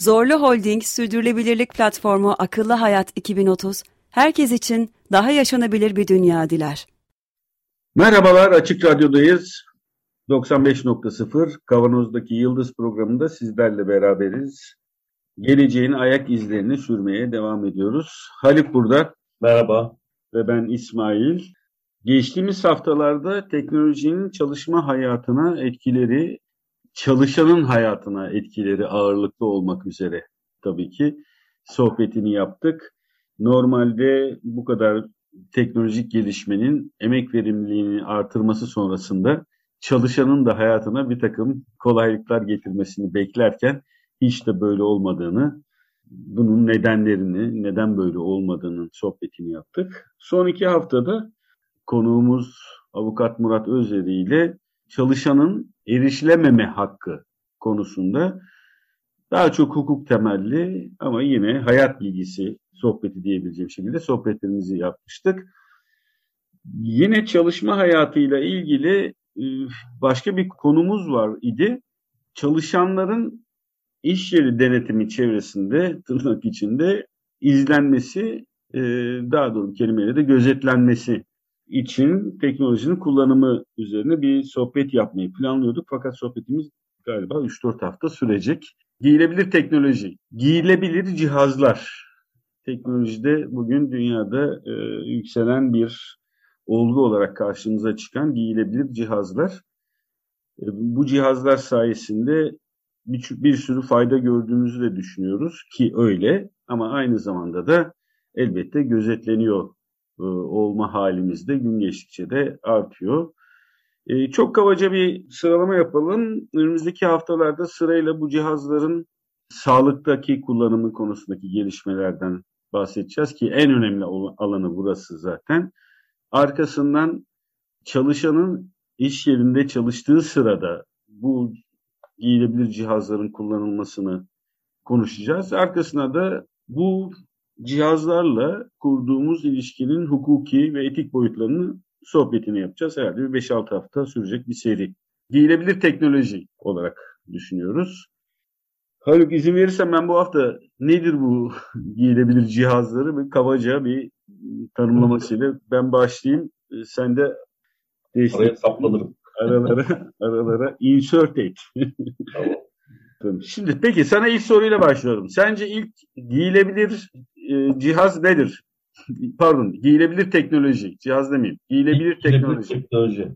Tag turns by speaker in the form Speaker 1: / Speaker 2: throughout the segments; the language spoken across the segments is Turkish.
Speaker 1: Zorlu Holding Sürdürülebilirlik Platformu Akıllı Hayat 2030, herkes için daha yaşanabilir bir dünya diler.
Speaker 2: Merhabalar, Açık Radyo'dayız. 95.0 Kavanoz'daki Yıldız programında sizlerle beraberiz. Geleceğin ayak izlerini sürmeye devam ediyoruz. Haluk burada.
Speaker 3: Merhaba.
Speaker 2: Ve ben İsmail. Geçtiğimiz haftalarda teknolojinin çalışma hayatına etkileri, çalışanın hayatına etkileri ağırlıklı olmak üzere tabii ki sohbetini yaptık. Normalde bu kadar teknolojik gelişmenin emek verimliliğini artırması sonrasında çalışanın da hayatına bir takım kolaylıklar getirmesini beklerken hiç de böyle olmadığını, bunun nedenlerini, neden böyle olmadığının sohbetini yaptık. Son iki haftada konuğumuz Avukat Murat Özeri ile çalışanın erişilememe hakkı konusunda daha çok hukuk temelli ama yine hayat bilgisi sohbeti diyebileceğim şekilde sohbetlerimizi yapmıştık. Yine çalışma hayatıyla ilgili e, başka bir konumuz var idi. Çalışanların iş yeri denetimi çevresinde tırnak içinde izlenmesi, e, daha doğru kelimeyle de gözetlenmesi için teknolojinin kullanımı üzerine bir sohbet yapmayı planlıyorduk. Fakat sohbetimiz galiba 3-4 hafta sürecek. Giyilebilir teknoloji, giyilebilir cihazlar. Teknolojide bugün dünyada e, yükselen bir olgu olarak karşımıza çıkan giyilebilir cihazlar. E, bu cihazlar sayesinde bir, bir sürü fayda gördüğümüzü de düşünüyoruz ki öyle ama aynı zamanda da elbette gözetleniyor e, olma halimizde gün geçtikçe de artıyor. E, çok kabaca bir sıralama yapalım. Önümüzdeki haftalarda sırayla bu cihazların sağlıktaki kullanımı konusundaki gelişmelerden bahsedeceğiz ki en önemli alanı burası zaten. Arkasından çalışanın iş yerinde çalıştığı sırada bu giyilebilir cihazların kullanılmasını konuşacağız. Arkasına da bu cihazlarla kurduğumuz ilişkinin hukuki ve etik boyutlarını sohbetini yapacağız. Herhalde bir 5-6 hafta sürecek bir seri. Giyilebilir teknoloji olarak düşünüyoruz. Haluk izin verirsen ben bu hafta nedir bu giyilebilir cihazları bir kabaca bir tanımlamasıyla ben başlayayım. Sen de
Speaker 3: Araya saplanırım.
Speaker 2: Aralara, aralara insert et. tamam. Şimdi peki sana ilk soruyla başlıyorum. Sence ilk giyilebilir e, cihaz nedir? Pardon, giyilebilir teknoloji. Cihaz demeyeyim. Giyilebilir teknoloji.
Speaker 3: teknoloji.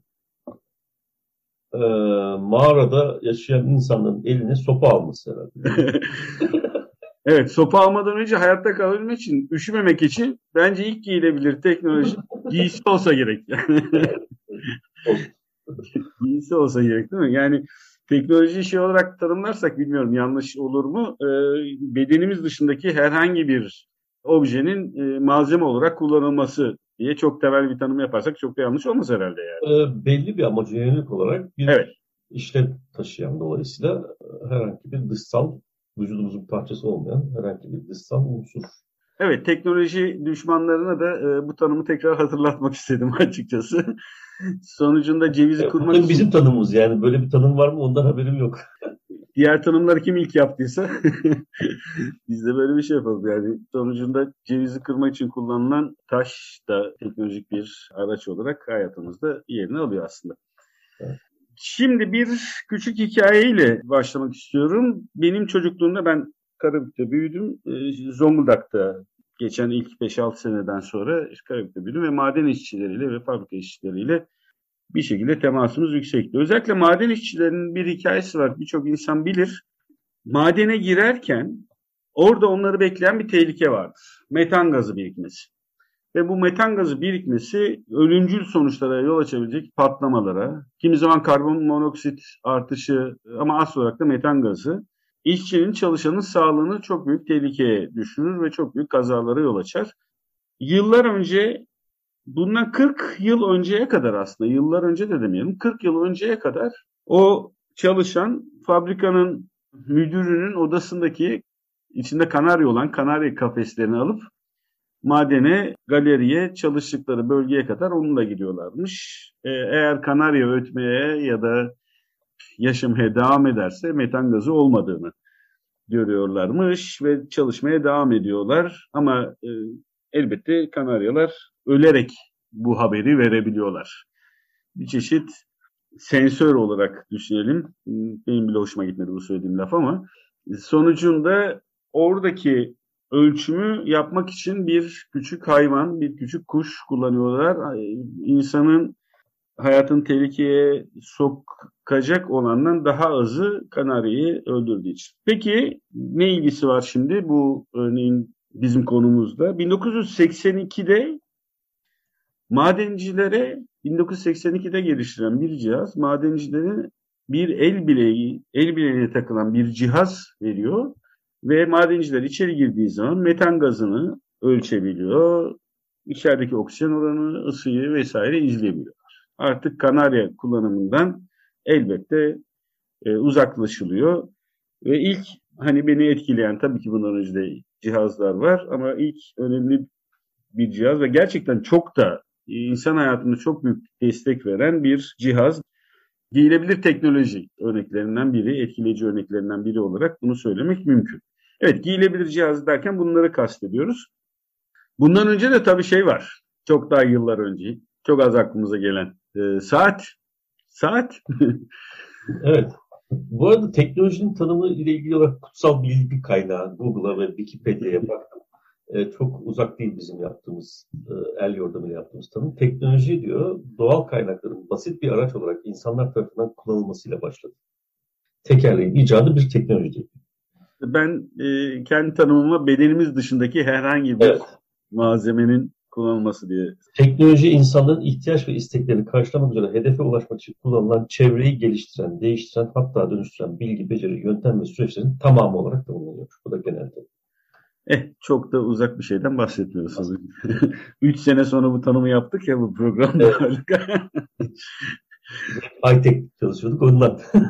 Speaker 3: Ee, mağarada yaşayan insanların eline sopa alması herhalde.
Speaker 2: evet, sopa almadan önce hayatta kalabilmek için, üşümemek için bence ilk giyilebilir teknoloji giysi olsa gerek. giysi olsa gerek değil mi? Yani teknoloji şey olarak tanımlarsak bilmiyorum yanlış olur mu? Ee, bedenimiz dışındaki herhangi bir objenin e, malzeme olarak kullanılması diye çok temel bir tanım yaparsak çok da yanlış olmaz herhalde yani.
Speaker 3: Ee, belli bir amaca yönelik olarak bir
Speaker 2: evet.
Speaker 3: işlev taşıyan dolayısıyla herhangi bir dışsal vücudumuzun bir parçası olmayan herhangi bir dışsal unsur.
Speaker 2: Evet, teknoloji düşmanlarına da e, bu tanımı tekrar hatırlatmak istedim açıkçası. Sonucunda cevizi
Speaker 3: e,
Speaker 2: kurmak için...
Speaker 3: Bizim tanımımız yani böyle bir tanım var mı ondan haberim yok.
Speaker 2: Diğer tanımları kim ilk yaptıysa biz de böyle bir şey yapalım. Yani sonucunda cevizi kırmak için kullanılan taş da teknolojik bir araç olarak hayatımızda yerini alıyor aslında.
Speaker 3: Evet.
Speaker 2: Şimdi bir küçük hikayeyle başlamak istiyorum. Benim çocukluğumda ben Karabük'te büyüdüm. Zonguldak'ta geçen ilk 5-6 seneden sonra Karabük'te büyüdüm ve maden işçileriyle ve fabrika işçileriyle bir şekilde temasımız yüksekti. Özellikle maden işçilerinin bir hikayesi var. Birçok insan bilir. Madene girerken orada onları bekleyen bir tehlike vardır. Metan gazı birikmesi. Ve bu metan gazı birikmesi ölümcül sonuçlara yol açabilecek patlamalara, kimi zaman karbon monoksit artışı ama asıl olarak da metan gazı işçinin çalışanın sağlığını çok büyük tehlikeye düşürür ve çok büyük kazalara yol açar. Yıllar önce bundan 40 yıl önceye kadar aslında yıllar önce de demeyelim 40 yıl önceye kadar o çalışan fabrikanın müdürünün odasındaki içinde kanarya olan kanarya kafeslerini alıp madene, galeriye, çalıştıkları bölgeye kadar onunla gidiyorlarmış. Ee, eğer kanarya ötmeye ya da yaşamaya devam ederse metan gazı olmadığını görüyorlarmış ve çalışmaya devam ediyorlar. Ama e, elbette kanaryalar ölerek bu haberi verebiliyorlar. Bir çeşit sensör olarak düşünelim. Benim bile hoşuma gitmedi bu söylediğim laf ama sonucunda oradaki ölçümü yapmak için bir küçük hayvan, bir küçük kuş kullanıyorlar. İnsanın hayatın tehlikeye sokacak olandan daha azı kanaryayı öldürdüğü için. Peki ne ilgisi var şimdi bu örneğin bizim konumuzda? 1982'de madencilere 1982'de geliştirilen bir cihaz madencilere bir el bileği, el bileğine takılan bir cihaz veriyor ve madenciler içeri girdiği zaman metan gazını ölçebiliyor. İçerideki oksijen oranı, ısıyı vesaire izleyebiliyor. Artık kanarya kullanımından elbette e, uzaklaşılıyor. Ve ilk hani beni etkileyen tabii ki bundan önce de cihazlar var ama ilk önemli bir cihaz ve gerçekten çok da insan hayatında çok büyük destek veren bir cihaz. Giyilebilir teknoloji örneklerinden biri, etkileyici örneklerinden biri olarak bunu söylemek mümkün. Evet giyilebilir cihaz derken bunları kastediyoruz. Bundan önce de tabii şey var. Çok daha yıllar önce. Çok az aklımıza gelen. E, saat. Saat.
Speaker 3: evet. Bu arada teknolojinin tanımı ile ilgili olarak kutsal bilgi kaynağı Google'a ve Wikipedia'ya baktım. E, çok uzak değil bizim yaptığımız, e, el yordamıyla yaptığımız tanım. Teknoloji diyor, doğal kaynakların basit bir araç olarak insanlar tarafından kullanılmasıyla başladı. Tekerleğin icadı bir teknoloji
Speaker 2: ben e, kendi tanımıma bedenimiz dışındaki herhangi bir evet. malzemenin kullanılması diye.
Speaker 3: Teknoloji insanların ihtiyaç ve isteklerini karşılamak üzere hedefe ulaşmak için kullanılan çevreyi geliştiren, değiştiren, hatta dönüştüren bilgi, beceri, yöntem ve süreçlerin tamamı olarak tanımlanıyor. Bu da genelde.
Speaker 2: Eh çok da uzak bir şeyden bahsetmiyorsunuz. Üç sene sonra bu tanımı yaptık ya bu programda. Evet.
Speaker 3: High-tech çalışıyorduk ondan.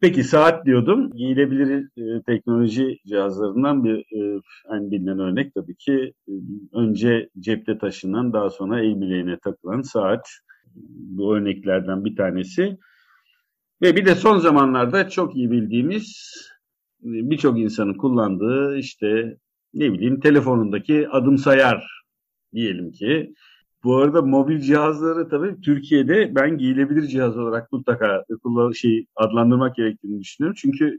Speaker 2: Peki saat diyordum. Giyilebilir e, teknoloji cihazlarından bir e, en bilinen örnek tabii ki e, önce cepte taşınan daha sonra el bileğine takılan saat. Bu örneklerden bir tanesi. Ve bir de son zamanlarda çok iyi bildiğimiz birçok insanın kullandığı işte ne bileyim telefonundaki adım sayar diyelim ki bu arada mobil cihazları tabii Türkiye'de ben giyilebilir cihaz olarak mutlaka şey adlandırmak gerektiğini düşünüyorum. Çünkü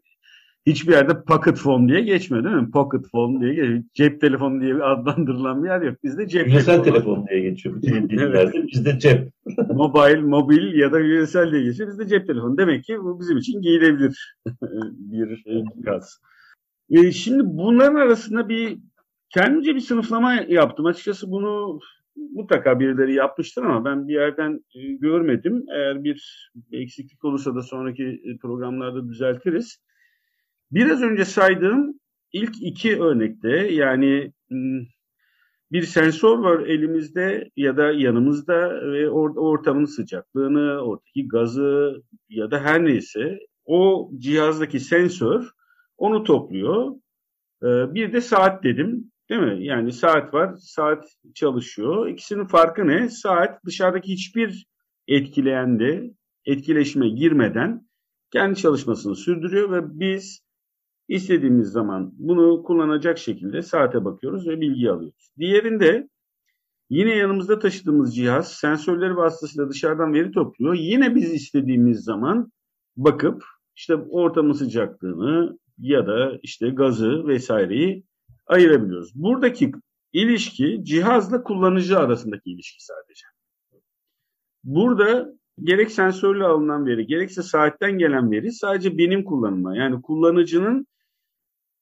Speaker 2: hiçbir yerde pocket phone diye geçmiyor değil mi? Pocket phone diye geçiyor. Cep telefonu diye adlandırılan bir yer yok. Bizde cep
Speaker 3: Üniversal telefon diye geçiyor. Bütün dillerde bizde cep.
Speaker 2: Mobile, mobil ya da üniversal diye geçiyor. Bizde cep telefonu. Demek ki bu bizim için giyilebilir bir cihaz. E şimdi bunların arasında bir kendimce bir sınıflama yaptım. Açıkçası bunu mutlaka birileri yapmıştır ama ben bir yerden e, görmedim. Eğer bir eksiklik olursa da sonraki e, programlarda düzeltiriz. Biraz önce saydığım ilk iki örnekte yani bir sensör var elimizde ya da yanımızda ve ortamın sıcaklığını, oradaki gazı ya da her neyse o cihazdaki sensör onu topluyor. E, bir de saat dedim. Değil mi? Yani saat var, saat çalışıyor. İkisinin farkı ne? Saat dışarıdaki hiçbir etkileyende, etkileşime girmeden kendi çalışmasını sürdürüyor ve biz istediğimiz zaman bunu kullanacak şekilde saate bakıyoruz ve bilgi alıyoruz. Diğerinde yine yanımızda taşıdığımız cihaz sensörleri vasıtasıyla dışarıdan veri topluyor. Yine biz istediğimiz zaman bakıp işte ortamın sıcaklığını ya da işte gazı vesaireyi ayırabiliyoruz. Buradaki ilişki cihazla kullanıcı arasındaki ilişki sadece. Burada gerek sensörle alınan veri gerekse saatten gelen veri sadece benim kullanıma yani kullanıcının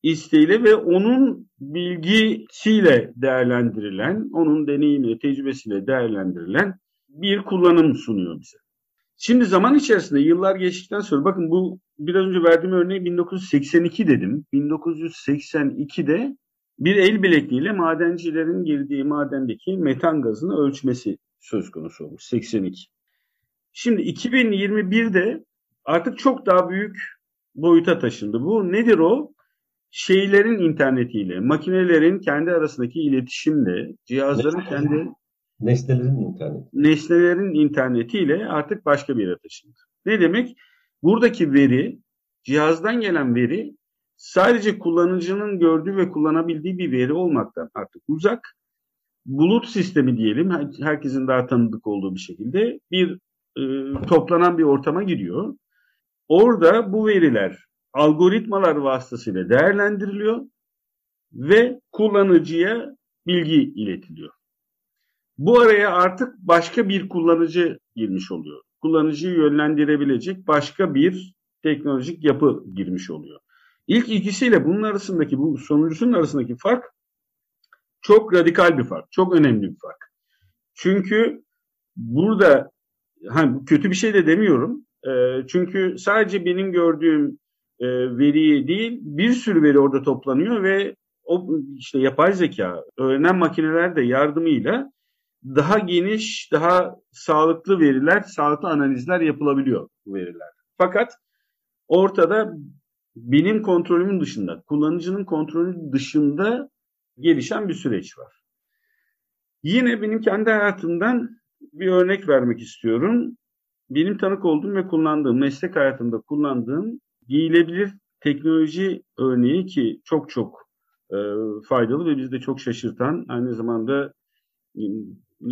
Speaker 2: isteğiyle ve onun bilgisiyle değerlendirilen, onun deneyimiyle, tecrübesiyle değerlendirilen bir kullanım sunuyor bize. Şimdi zaman içerisinde yıllar geçtikten sonra bakın bu biraz önce verdiğim örneği 1982 dedim. 1982'de bir el bilekliğiyle madencilerin girdiği madendeki metan gazını ölçmesi söz konusu olmuş 82. Şimdi 2021'de artık çok daha büyük boyuta taşındı. Bu nedir o? Şeylerin internetiyle, makinelerin kendi arasındaki iletişimle, cihazların kendi
Speaker 3: nesnelerin interneti.
Speaker 2: Nesnelerin internetiyle artık başka bir yere taşındı. Ne demek? Buradaki veri, cihazdan gelen veri sadece kullanıcının gördüğü ve kullanabildiği bir veri olmaktan artık uzak. Bulut sistemi diyelim, herkesin daha tanıdık olduğu bir şekilde bir e, toplanan bir ortama giriyor. Orada bu veriler algoritmalar vasıtasıyla değerlendiriliyor ve kullanıcıya bilgi iletiliyor. Bu araya artık başka bir kullanıcı girmiş oluyor. Kullanıcıyı yönlendirebilecek başka bir teknolojik yapı girmiş oluyor. İlk ikisiyle bunun arasındaki, bu sonuncusunun arasındaki fark çok radikal bir fark, çok önemli bir fark. Çünkü burada hani kötü bir şey de demiyorum. E, çünkü sadece benim gördüğüm e, veriyi değil, bir sürü veri orada toplanıyor ve o işte yapay zeka, öğrenen makineler de yardımıyla daha geniş, daha sağlıklı veriler, sağlıklı analizler yapılabiliyor bu veriler. Fakat ortada benim kontrolümün dışında, kullanıcının kontrolü dışında gelişen bir süreç var. Yine benim kendi hayatımdan bir örnek vermek istiyorum. Benim tanık olduğum ve kullandığım, meslek hayatımda kullandığım giyilebilir teknoloji örneği ki çok çok e, faydalı ve bizi de çok şaşırtan, aynı zamanda e,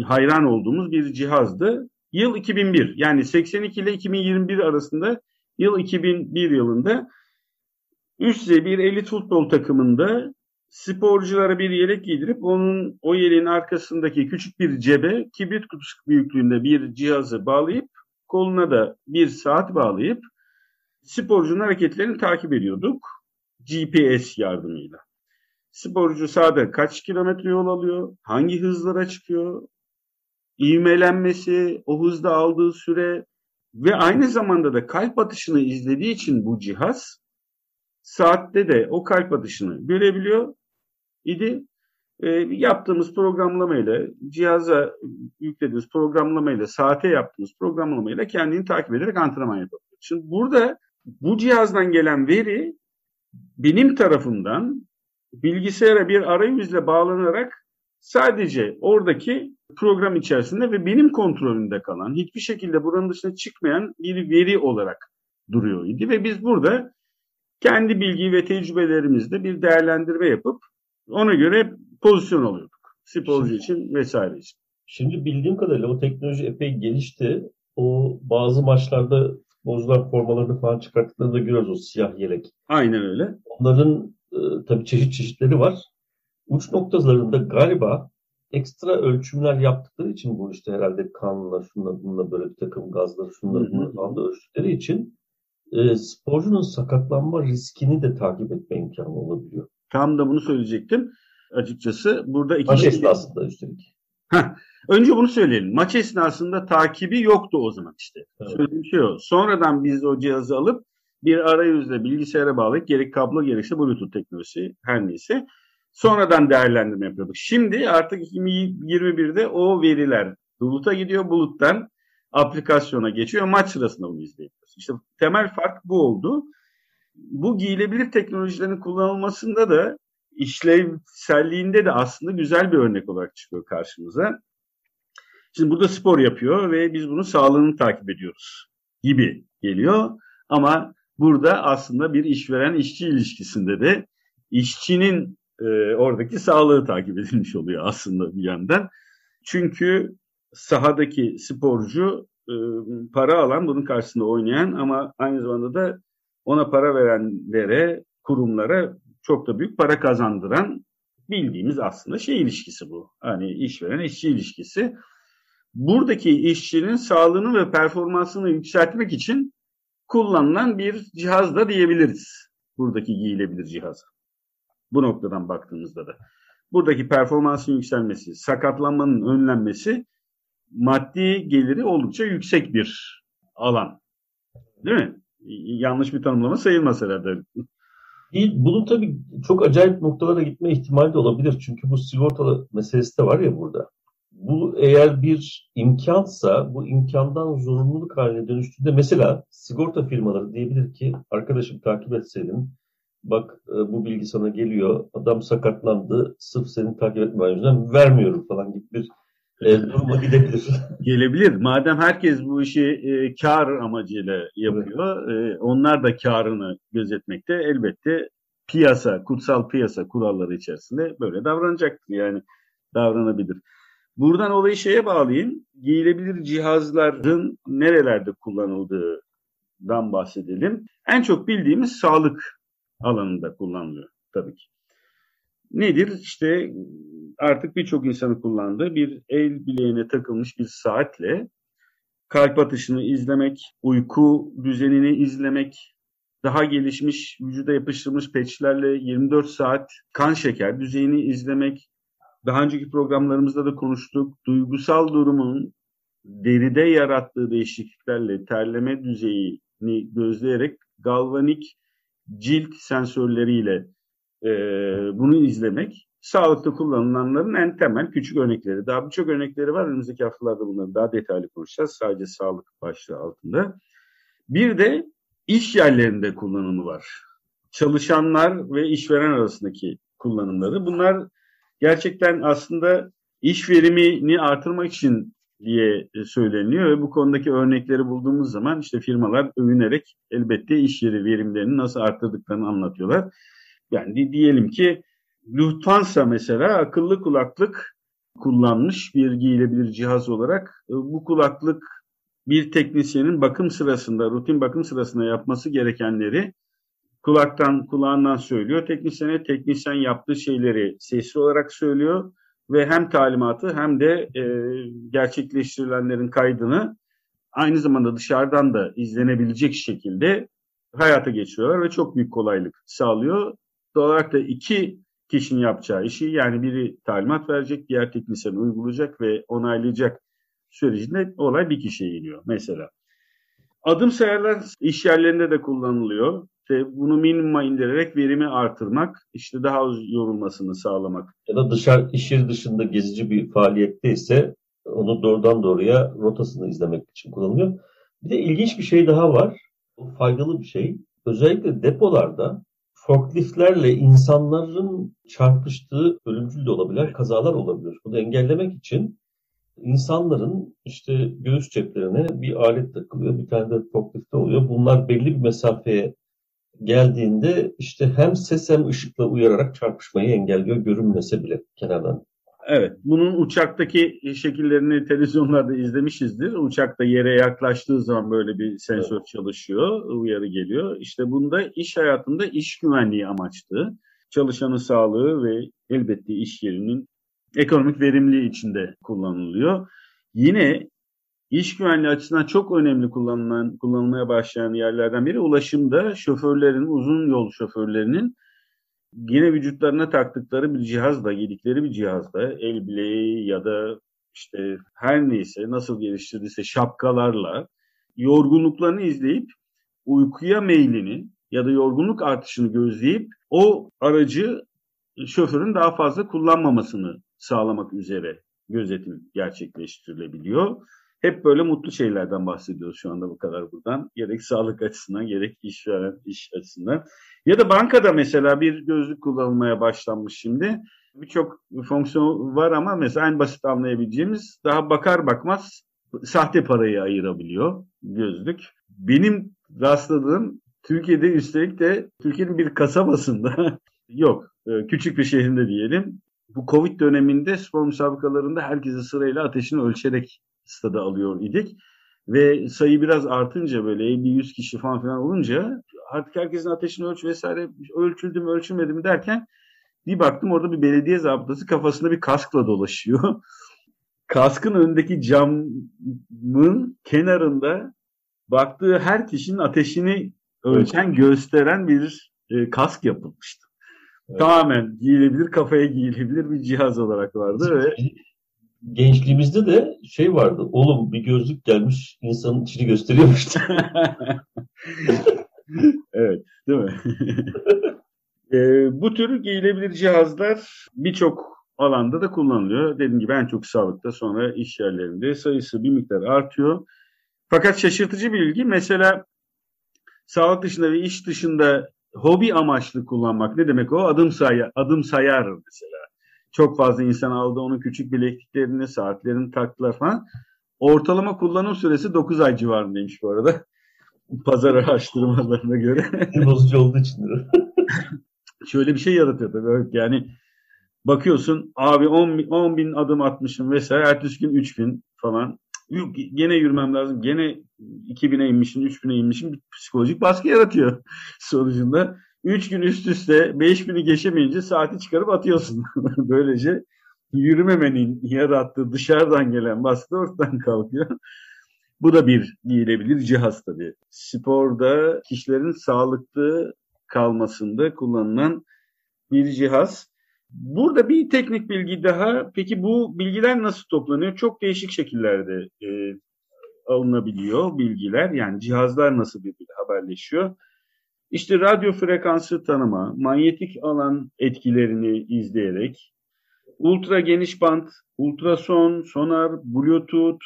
Speaker 2: hayran olduğumuz bir cihazdı. Yıl 2001 yani 82 ile 2021 arasında yıl 2001 yılında üst düzey bir elit futbol takımında sporculara bir yelek giydirip onun o yeleğin arkasındaki küçük bir cebe kibrit kutusu büyüklüğünde bir cihazı bağlayıp koluna da bir saat bağlayıp sporcunun hareketlerini takip ediyorduk GPS yardımıyla. Sporcu sahada kaç kilometre yol alıyor, hangi hızlara çıkıyor, ivmelenmesi, o hızda aldığı süre ve aynı zamanda da kalp atışını izlediği için bu cihaz saatte de o kalp atışını görebiliyor idi. E, yaptığımız programlamayla, cihaza yüklediğimiz programlamayla, saate yaptığımız programlamayla kendini takip ederek antrenman yapabiliyor. Şimdi burada bu cihazdan gelen veri benim tarafımdan bilgisayara bir arayüzle bağlanarak sadece oradaki program içerisinde ve benim kontrolümde kalan, hiçbir şekilde buranın dışına çıkmayan bir veri olarak duruyor idi. Ve biz burada kendi bilgi ve tecrübelerimizde bir değerlendirme yapıp ona göre pozisyon alıyorduk. Sporcu için vesaire için.
Speaker 3: Şimdi bildiğim kadarıyla o teknoloji epey gelişti. O bazı maçlarda futbolcular formalarını falan çıkarttıklarında görüyoruz o siyah yelek.
Speaker 2: Aynen öyle.
Speaker 3: Onların e, tabii çeşit çeşitleri var. Uç noktalarında galiba ekstra ölçümler yaptıkları için bu işte herhalde kanla, şunla bununla böyle bir takım gazlar, şunla bunla falan da ölçtükleri için e, sporcunun sakatlanma riskini de takip etme imkanı olabiliyor.
Speaker 2: Tam da bunu söyleyecektim. Açıkçası burada iki
Speaker 3: Maç şey... esnasında üstelik.
Speaker 2: Heh, önce bunu söyleyelim. Maç esnasında takibi yoktu o zaman işte. Evet. Söylediğim şey o. Sonradan biz o cihazı alıp bir arayüzle bilgisayara bağlayıp gerek kablo gerekse Bluetooth teknolojisi her neyse sonradan değerlendirme yapıyorduk. Şimdi artık 2021'de o veriler buluta gidiyor. Buluttan aplikasyona geçiyor. Maç sırasında bunu izleyebiliyoruz. İşte temel fark bu oldu. Bu giyilebilir teknolojilerin kullanılmasında da işlevselliğinde de aslında güzel bir örnek olarak çıkıyor karşımıza. Şimdi burada spor yapıyor ve biz bunun sağlığını takip ediyoruz gibi geliyor. Ama burada aslında bir işveren işçi ilişkisinde de işçinin e, oradaki sağlığı takip edilmiş oluyor aslında bir yandan. Çünkü sahadaki sporcu e, para alan, bunun karşısında oynayan ama aynı zamanda da ona para verenlere, kurumlara çok da büyük para kazandıran bildiğimiz aslında şey ilişkisi bu. Hani işveren işçi ilişkisi. Buradaki işçinin sağlığını ve performansını yükseltmek için kullanılan bir cihaz da diyebiliriz. Buradaki giyilebilir cihaz. Bu noktadan baktığımızda da. Buradaki performansın yükselmesi, sakatlanmanın önlenmesi maddi geliri oldukça yüksek bir alan. Değil mi? yanlış bir tanımlama sayılmaz herhalde.
Speaker 3: Bunun tabii çok acayip noktalara gitme ihtimali de olabilir. Çünkü bu sigortalı meselesi de var ya burada. Bu eğer bir imkansa bu imkandan zorunluluk haline dönüştüğünde mesela sigorta firmaları diyebilir ki arkadaşım takip etseydin bak e, bu bilgi sana geliyor adam sakatlandı sırf seni takip etme yüzünden vermiyorum falan gibi bir e, duruma gidebilir.
Speaker 2: Gelebilir. Madem herkes bu işi e, kar amacıyla yapıyor, e, onlar da karını gözetmekte elbette piyasa, kutsal piyasa kuralları içerisinde böyle davranacaktır. Yani davranabilir. Buradan olayı şeye bağlayayım. Giyilebilir cihazların nerelerde kullanıldığından bahsedelim. En çok bildiğimiz sağlık alanında kullanılıyor tabii ki. Nedir? İşte artık birçok insanın kullandığı bir el bileğine takılmış bir saatle kalp atışını izlemek, uyku düzenini izlemek, daha gelişmiş vücuda yapıştırılmış peçlerle 24 saat kan şeker düzeyini izlemek, daha önceki programlarımızda da konuştuk. Duygusal durumun deride yarattığı değişikliklerle terleme düzeyini gözleyerek galvanik cilt sensörleriyle e, bunu izlemek sağlıkta kullanılanların en temel küçük örnekleri. Daha birçok örnekleri var. Önümüzdeki haftalarda bunları daha detaylı konuşacağız. Sadece sağlık başlığı altında. Bir de iş yerlerinde kullanımı var. Çalışanlar ve işveren arasındaki kullanımları. Bunlar gerçekten aslında iş verimini artırmak için diye söyleniyor ve bu konudaki örnekleri bulduğumuz zaman işte firmalar övünerek elbette iş yeri verimlerini nasıl arttırdıklarını anlatıyorlar. Yani diyelim ki Lufthansa mesela akıllı kulaklık kullanmış bir giyilebilir cihaz olarak. E, bu kulaklık bir teknisyenin bakım sırasında, rutin bakım sırasında yapması gerekenleri kulaktan kulağından söylüyor. Teknisyene teknisyen yaptığı şeyleri sesli olarak söylüyor ve hem talimatı hem de e, gerçekleştirilenlerin kaydını aynı zamanda dışarıdan da izlenebilecek şekilde hayata geçiriyorlar ve çok büyük kolaylık sağlıyor. Olarak da iki kişinin yapacağı işi yani biri talimat verecek, diğer teknisyen uygulayacak ve onaylayacak sürecinde olay bir kişiye iniyor mesela. Adım sayarlar iş yerlerinde de kullanılıyor. İşte bunu minimuma indirerek verimi artırmak, işte daha az yorulmasını sağlamak.
Speaker 3: Ya da dışarı iş yeri dışında gezici bir faaliyette ise onu doğrudan doğruya rotasını izlemek için kullanılıyor. Bir de ilginç bir şey daha var. Bu faydalı bir şey. Özellikle depolarda forkliftlerle insanların çarpıştığı ölümcül de olabilir, kazalar olabilir. Bunu engellemek için insanların işte göğüs ceplerine bir alet takılıyor, bir tane de forklifte oluyor. Bunlar belli bir mesafeye geldiğinde işte hem ses hem ışıkla uyararak çarpışmayı engelliyor görünmese bile kenardan.
Speaker 2: Evet, bunun uçaktaki şekillerini televizyonlarda izlemişizdir. Uçakta yere yaklaştığı zaman böyle bir sensör evet. çalışıyor, uyarı geliyor. İşte bunda iş hayatında iş güvenliği amaçlı. Çalışanın sağlığı ve elbette iş yerinin ekonomik verimliliği içinde kullanılıyor. Yine iş güvenliği açısından çok önemli kullanılan, kullanılmaya başlayan yerlerden biri ulaşımda şoförlerin, uzun yol şoförlerinin yine vücutlarına taktıkları bir cihazla, giydikleri bir cihazla, el bileği ya da işte her neyse nasıl geliştirdiyse şapkalarla yorgunluklarını izleyip uykuya meylini ya da yorgunluk artışını gözleyip o aracı şoförün daha fazla kullanmamasını sağlamak üzere gözetim gerçekleştirilebiliyor. Hep böyle mutlu şeylerden bahsediyoruz şu anda bu kadar buradan. Gerek sağlık açısından gerek iş veren iş açısından. Ya da bankada mesela bir gözlük kullanılmaya başlanmış şimdi. Birçok fonksiyon var ama mesela en basit anlayabileceğimiz daha bakar bakmaz sahte parayı ayırabiliyor gözlük. Benim rastladığım Türkiye'de üstelik de Türkiye'nin bir kasabasında yok e, küçük bir şehrinde diyelim. Bu Covid döneminde spor müsabakalarında herkesi sırayla ateşini ölçerek stada alıyor idik. Ve sayı biraz artınca böyle 50-100 kişi falan filan olunca artık herkesin ateşini ölç vesaire ölçüldü mü ölçülmedi mi derken bir baktım orada bir belediye zabıtası kafasında bir kaskla dolaşıyor. Kaskın önündeki camın kenarında baktığı her kişinin ateşini ölçen, gösteren bir e, kask yapılmıştı. Evet. Tamamen giyilebilir, kafaya giyilebilir bir cihaz olarak vardı ve
Speaker 3: gençliğimizde de şey vardı. Oğlum bir gözlük gelmiş insanın içini gösteriyormuş.
Speaker 2: evet değil mi? e, bu tür giyilebilir cihazlar birçok alanda da kullanılıyor. Dediğim gibi en çok sağlıkta sonra iş yerlerinde sayısı bir miktar artıyor. Fakat şaşırtıcı bir bilgi mesela sağlık dışında ve iş dışında hobi amaçlı kullanmak ne demek o? Adım sayar, adım sayar mesela. Çok fazla insan aldı onun küçük bilekliklerini, saatlerini taktılar falan. Ortalama kullanım süresi 9 ay civarındaymış bu arada. Pazar araştırmalarına göre.
Speaker 3: Bozucu olduğu için.
Speaker 2: Şöyle bir şey yaratıyor tabii. Yani bakıyorsun abi 10, 10 bin adım atmışım vesaire. Ertesi gün 3 bin falan. Yok gene yürümem lazım. Gene 2000'e inmişim, 3000'e inmişim. Psikolojik baskı yaratıyor sonucunda. 3 gün üst üste 5000'i geçemeyince saati çıkarıp atıyorsun. Böylece yürümemenin yarattığı dışarıdan gelen baskı ortadan kalkıyor. Bu da bir giyilebilir cihaz tabii. Sporda kişilerin sağlıklı kalmasında kullanılan bir cihaz. Burada bir teknik bilgi daha. Peki bu bilgiler nasıl toplanıyor? Çok değişik şekillerde e, alınabiliyor bilgiler. Yani cihazlar nasıl birbiriyle haberleşiyor? İşte radyo frekansı tanıma, manyetik alan etkilerini izleyerek, ultra geniş band, ultrason, sonar, bluetooth,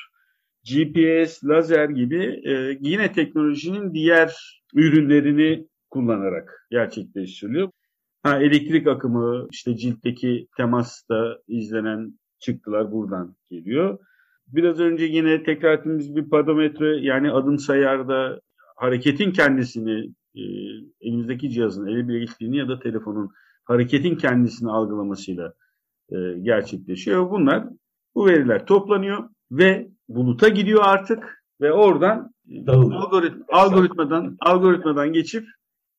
Speaker 2: GPS, lazer gibi e, yine teknolojinin diğer ürünlerini kullanarak gerçekleştiriliyor. Ha, elektrik akımı, işte ciltteki temasta izlenen çıktılar buradan geliyor. Biraz önce yine tekrar ettiğimiz bir pedometre yani adım sayarda hareketin kendisini e, elimizdeki cihazın, el bilekliğini ya da telefonun hareketin kendisini algılamasıyla e, gerçekleşiyor. Bunlar, bu veriler toplanıyor ve buluta gidiyor artık ve oradan algorit, algoritmadan algoritmadan geçip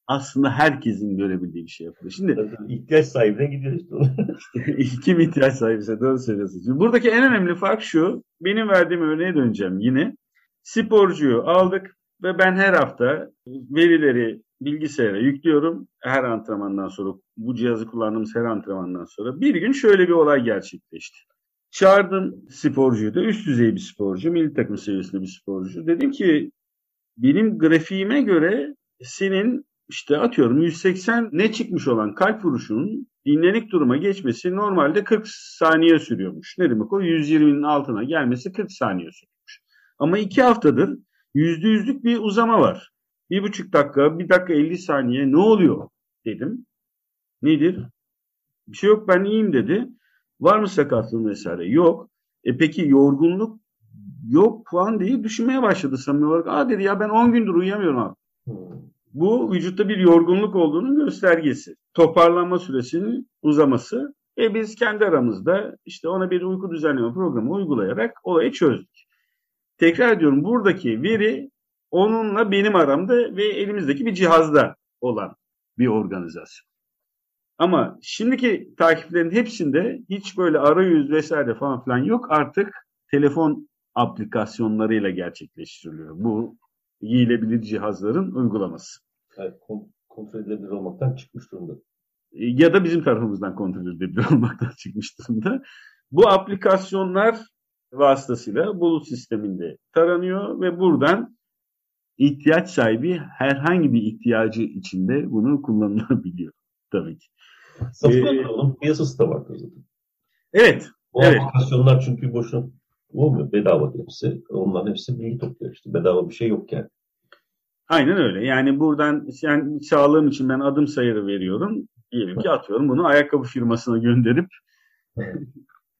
Speaker 2: aslında herkesin görebildiği bir şey yapılıyor. Şimdi
Speaker 3: ihtiyaç sahibine gidiyor işte.
Speaker 2: Kim ihtiyaç sahibiyse doğru söylüyorsun. Şimdi buradaki en önemli fark şu. Benim verdiğim örneğe döneceğim yine. Sporcuyu aldık ve ben her hafta verileri bilgisayara yüklüyorum. Her antrenmandan sonra bu cihazı kullandığımız her antrenmandan sonra bir gün şöyle bir olay gerçekleşti. Çağırdım sporcuyu da üst düzey bir sporcu, milli takım seviyesinde bir sporcu. Dedim ki benim grafiğime göre senin işte atıyorum 180 ne çıkmış olan kalp vuruşunun dinlenik duruma geçmesi normalde 40 saniye sürüyormuş. Ne demek o? 120'nin altına gelmesi 40 saniye sürüyormuş. Ama iki haftadır yüzde yüzlük bir uzama var. Bir buçuk dakika, bir dakika 50 saniye ne oluyor dedim. Nedir? Bir şey yok ben iyiyim dedi. Var mı sakatlığın vesaire? Yok. E peki yorgunluk yok puan diye düşünmeye başladı samimi olarak. Aa dedi ya ben 10 gündür uyuyamıyorum abi. Bu vücutta bir yorgunluk olduğunun göstergesi. Toparlanma süresinin uzaması ve biz kendi aramızda işte ona bir uyku düzenleme programı uygulayarak olayı çözdük. Tekrar ediyorum buradaki veri onunla benim aramda ve elimizdeki bir cihazda olan bir organizasyon. Ama şimdiki takiplerin hepsinde hiç böyle arayüz vesaire falan filan yok. Artık telefon aplikasyonlarıyla gerçekleştiriliyor. Bu giyilebilir cihazların uygulaması.
Speaker 3: Evet, kontrol edilebilir olmaktan çıkmış durumda.
Speaker 2: E, ya da bizim tarafımızdan kontrol edilebilir olmaktan çıkmış durumda. Bu aplikasyonlar vasıtasıyla bulut sisteminde taranıyor ve buradan ihtiyaç sahibi herhangi bir ihtiyacı içinde bunu kullanılabiliyor tabii ki.
Speaker 3: Satın ee, onun piyasası da var zaten.
Speaker 2: Evet.
Speaker 3: O
Speaker 2: evet.
Speaker 3: aplikasyonlar çünkü boşuna olmuyor. Bedava hepsi. Onların hepsi bilgi topluyor işte. Bedava bir şey yok yani.
Speaker 2: Aynen öyle. Yani buradan yani sağlığım için ben adım sayarı veriyorum. Diyelim ki atıyorum bunu ayakkabı firmasına gönderip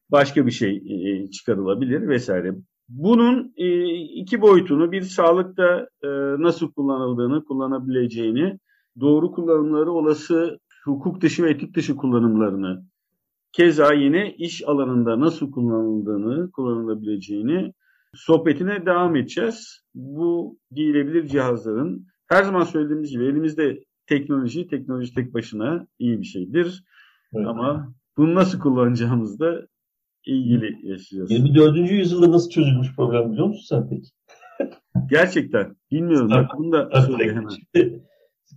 Speaker 2: başka bir şey e, çıkarılabilir vesaire. Bunun e, iki boyutunu bir sağlıkta e, nasıl kullanıldığını, kullanabileceğini, doğru kullanımları, olası hukuk dışı ve etik dışı kullanımlarını, keza yine iş alanında nasıl kullanıldığını, kullanılabileceğini sohbetine devam edeceğiz. Bu giyilebilir cihazların her zaman söylediğimiz gibi elimizde teknoloji, teknoloji tek başına iyi bir şeydir. Evet. Ama bunu nasıl kullanacağımızda ilgili yaşayacağız.
Speaker 3: 24. yüzyılda nasıl çözülmüş problem biliyor musun sen peki?
Speaker 2: Gerçekten. Bilmiyorum. Bak bunu da söyle hemen.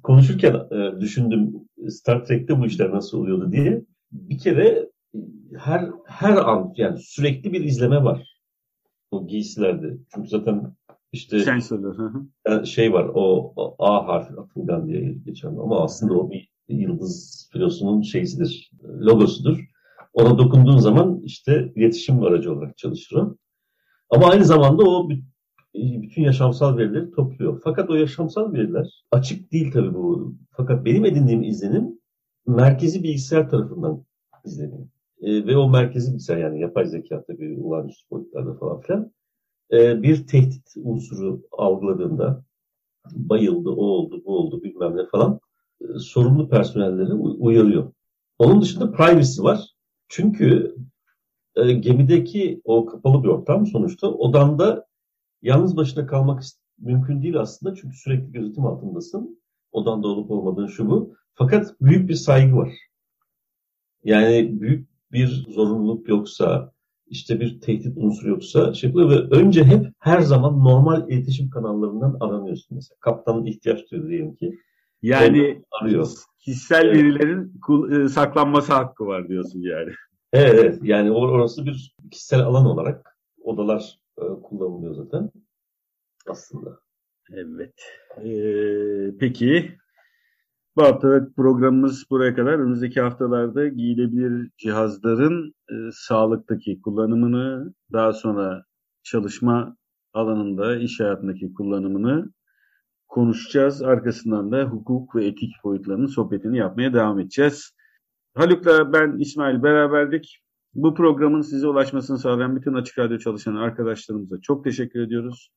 Speaker 3: Konuşurken e, düşündüm Star Trek'te bu işler nasıl oluyordu diye. Bir kere her her an yani sürekli bir izleme var o giysilerde. Çünkü zaten işte
Speaker 2: Sensörler.
Speaker 3: e, şey var o, o A harfi Atılgan diye geçen ama aslında o bir yıldız filosunun şeysidir, logosudur. Ona dokunduğun zaman işte iletişim aracı olarak çalışır o. Ama aynı zamanda o bütün yaşamsal verileri topluyor. Fakat o yaşamsal veriler açık değil tabii bu. Fakat benim edindiğim izlenim merkezi bilgisayar tarafından izleniyor. E, ve o merkezi bilgisayar yani yapay zeka tabii olağanüstü boyutlarda falan filan e, bir tehdit unsuru algıladığında bayıldı, o oldu, bu oldu bilmem ne falan e, sorumlu personelleri uyarıyor. Onun dışında privacy var. Çünkü e, gemideki o kapalı bir ortam sonuçta odanda yalnız başına kalmak mümkün değil aslında. Çünkü sürekli gözetim altındasın. Odanda olup olmadığın şu bu. Fakat büyük bir saygı var. Yani büyük bir zorunluluk yoksa, işte bir tehdit unsuru yoksa şey ve önce hep her zaman normal iletişim kanallarından aranıyorsun mesela. Kaptanın ihtiyaç duyuyor diyelim ki.
Speaker 2: Yani
Speaker 3: Arıyor.
Speaker 2: kişisel
Speaker 3: Evet.
Speaker 2: verilerin e, saklanması hakkı var diyorsun yani.
Speaker 3: Evet, evet. Yani or- orası bir kişisel alan olarak odalar kullanılıyor zaten aslında.
Speaker 2: Evet. Ee, peki bu haftalık programımız buraya kadar. Önümüzdeki haftalarda giyilebilir cihazların e, sağlıktaki kullanımını, daha sonra çalışma alanında, iş hayatındaki kullanımını konuşacağız. Arkasından da hukuk ve etik boyutlarının sohbetini yapmaya devam edeceğiz. Haluk'la ben İsmail beraberdik. Bu programın size ulaşmasını sağlayan bütün Açık Radyo çalışan arkadaşlarımıza çok teşekkür ediyoruz.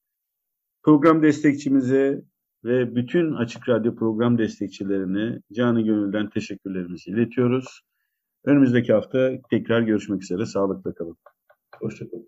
Speaker 2: Program destekçimize ve bütün Açık Radyo program destekçilerine canı gönülden teşekkürlerimizi iletiyoruz. Önümüzdeki hafta tekrar görüşmek üzere. Sağlıkla kalın.
Speaker 3: Hoşçakalın.